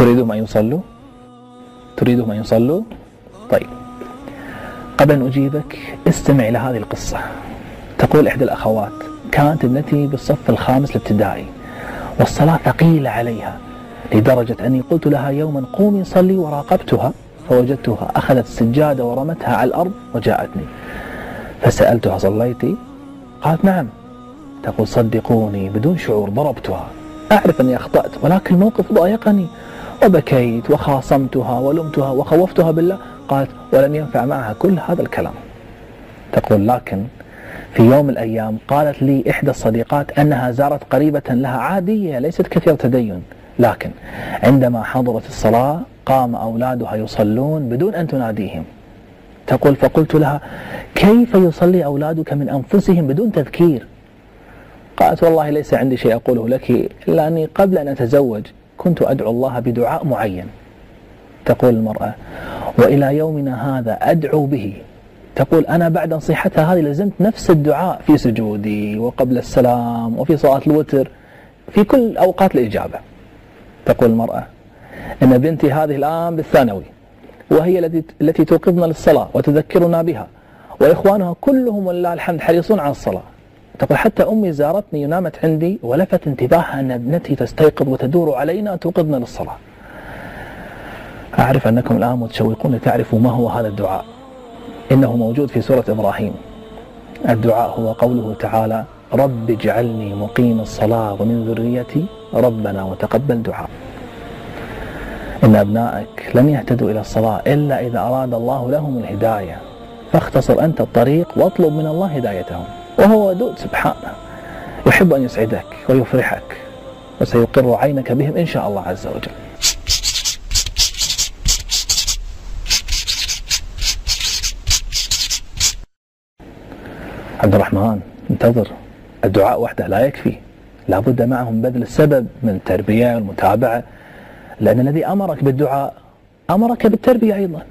تريدهم أن يصلوا؟ تريدهم أن يصلوا؟ طيب. قبل أن أجيبك استمع إلى هذه القصة. تقول إحدى الأخوات كانت ابنتي بالصف الخامس الابتدائي والصلاة ثقيلة عليها لدرجة أني قلت لها يوما قومي صلي وراقبتها فوجدتها أخذت السجادة ورمتها على الأرض وجاءتني فسألتها صليتي؟ قالت نعم تقول صدقوني بدون شعور ضربتها أعرف أني أخطأت ولكن الموقف ضايقني. وبكيت وخاصمتها ولمتها وخوفتها بالله. قالت ولم ينفع معها كل هذا الكلام. تقول لكن في يوم من الأيام قالت لي إحدى الصديقات أنها زارت قريبة لها عادية ليست كثير تدين. لكن عندما حضرت الصلاة قام أولادها يصلون بدون أن تناديهم. تقول فقلت لها كيف يصلي أولادك من أنفسهم بدون تذكير؟ قالت والله ليس عندي شيء أقوله لك إلا أني قبل أن أتزوج كنت أدعو الله بدعاء معين. تقول المرأة وإلى يومنا هذا أدعو به. تقول أنا بعد نصيحتها هذه لزمت نفس الدعاء في سجودي وقبل السلام وفي صلاة الوتر في كل أوقات الإجابة. تقول المرأة أن بنتي هذه الآن بالثانوي وهي التي التي توقظنا للصلاة وتذكرنا بها وإخوانها كلهم ولله الحمد حريصون على الصلاة. تقول حتى أمي زارتني ونامت عندي ولفت انتباهها أن ابنتي تستيقظ وتدور علينا توقظنا للصلاة. أعرف أنكم الآن متشوقون لتعرفوا ما هو هذا الدعاء. إنه موجود في سورة إبراهيم. الدعاء هو قوله تعالى رب اجعلني مقيم الصلاة ومن ذريتي ربنا وتقبل دعاء. إن أبنائك لن يهتدوا إلى الصلاة إلا إذا أراد الله لهم الهداية. فاختصر أنت الطريق واطلب من الله هدايتهم. وهو ودود سبحانه. يحب أن يسعدك ويفرحك وسيقر عينك بهم إن شاء الله عز وجل. عبد الرحمن انتظر. الدعاء وحده لا يكفي. لابد معهم بذل السبب من التربية والمتابعة لأن الذي أمرك بالدعاء أمرك بالتربية أيضا.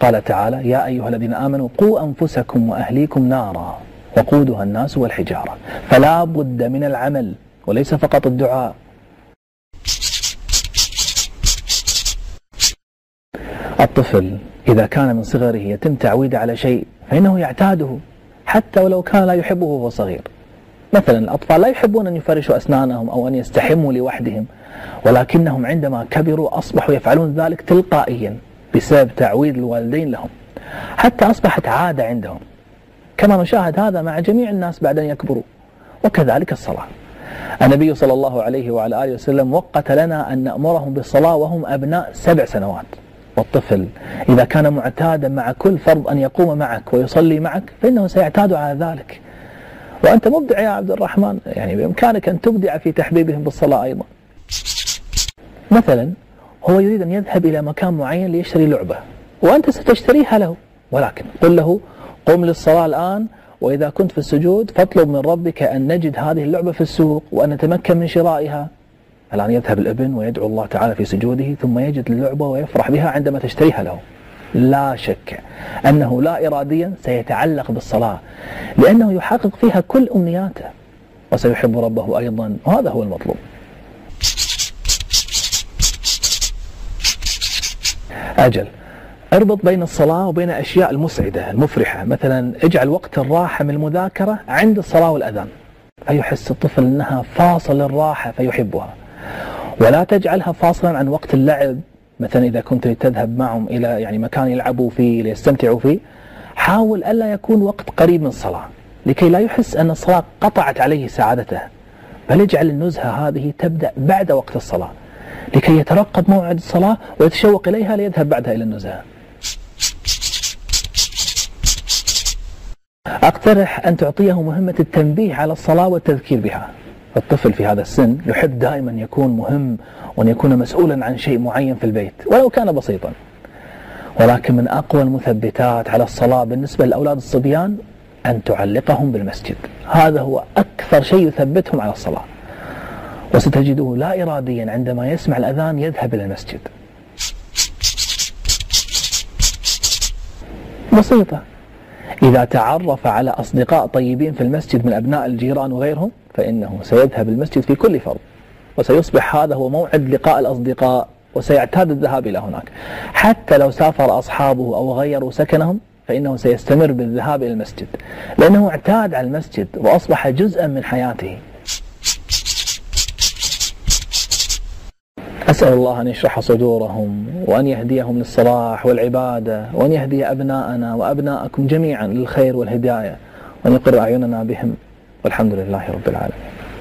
قال تعالى يا أيها الذين آمنوا قوا أنفسكم وأهليكم نارا. وقودها الناس والحجارة. فلا بد من العمل وليس فقط الدعاء. الطفل إذا كان من صغره يتم تعويده على شيء فإنه يعتاده حتى ولو كان لا يحبه وهو صغير. مثلا الأطفال لا يحبون أن يفرشوا أسنانهم أو أن يستحموا لوحدهم ولكنهم عندما كبروا أصبحوا يفعلون ذلك تلقائيا بسبب تعويد الوالدين لهم. حتى أصبحت عادة عندهم. كما نشاهد هذا مع جميع الناس بعد أن يكبروا. وكذلك الصلاة. النبي صلى الله عليه وعلى آله وسلم وقت لنا أن نأمرهم بالصلاة وهم أبناء سبع سنوات. والطفل إذا كان معتادا مع كل فرض أن يقوم معك ويصلي معك فإنه سيعتاد على ذلك. وأنت مبدع يا عبد الرحمن يعني بإمكانك أن تبدع في تحبيبهم بالصلاة أيضا. مثلا هو يريد أن يذهب إلى مكان معين ليشتري لعبة وأنت ستشتريها له. ولكن قل له قم للصلاة الآن وإذا كنت في السجود فاطلب من ربك أن نجد هذه اللعبة في السوق وأن نتمكن من شرائها. الآن يذهب الابن ويدعو الله تعالى في سجوده ثم يجد اللعبة ويفرح بها عندما تشتريها له. لا شك أنه لا إراديا سيتعلق بالصلاة لأنه يحقق فيها كل أمنياته وسيحب ربه أيضا وهذا هو المطلوب. أجل اربط بين الصلاة وبين أشياء المسعدة المفرحة. مثلا اجعل وقت الراحة من المذاكرة عند الصلاة والأذان. فيحس الطفل أنها فاصل الراحة فيحبها. ولا تجعلها فاصلا عن وقت اللعب. مثلا إذا كنت تذهب معهم إلى يعني مكان يلعبوا فيه ليستمتعوا فيه حاول ألا يكون وقت قريب من الصلاة. لكي لا يحس أن الصلاة قطعت عليه سعادته. بل اجعل النزهة هذه تبدأ بعد وقت الصلاة. لكي يترقب موعد الصلاة ويتشوق إليها ليذهب بعدها إلى النزهة. أقترح أن تعطيه مهمة التنبيه على الصلاة والتذكير بها. الطفل في هذا السن يحب دائما يكون مهم وأن يكون مسؤولا عن شيء معين في البيت ولو كان بسيطا. ولكن من أقوى المثبتات على الصلاة بالنسبة للأولاد الصبيان أن تعلقهم بالمسجد. هذا هو أكثر شيء يثبتهم على الصلاة. وستجده لا إراديا عندما يسمع الأذان يذهب إلى المسجد. بسيطة. إذا تعرف على أصدقاء طيبين في المسجد من أبناء الجيران وغيرهم فإنه سيذهب المسجد في كل فرض وسيصبح هذا هو موعد لقاء الأصدقاء وسيعتاد الذهاب إلى هناك. حتى لو سافر أصحابه أو غيروا سكنهم فإنه سيستمر بالذهاب إلى المسجد لأنه اعتاد على المسجد وأصبح جزءا من حياته. أسأل الله أن يشرح صدورهم وأن يهديهم للصلاح والعبادة وأن يهدي أبناءنا وأبناءكم جميعا للخير والهداية وأن يقر أعيننا بهم والحمد لله رب العالمين.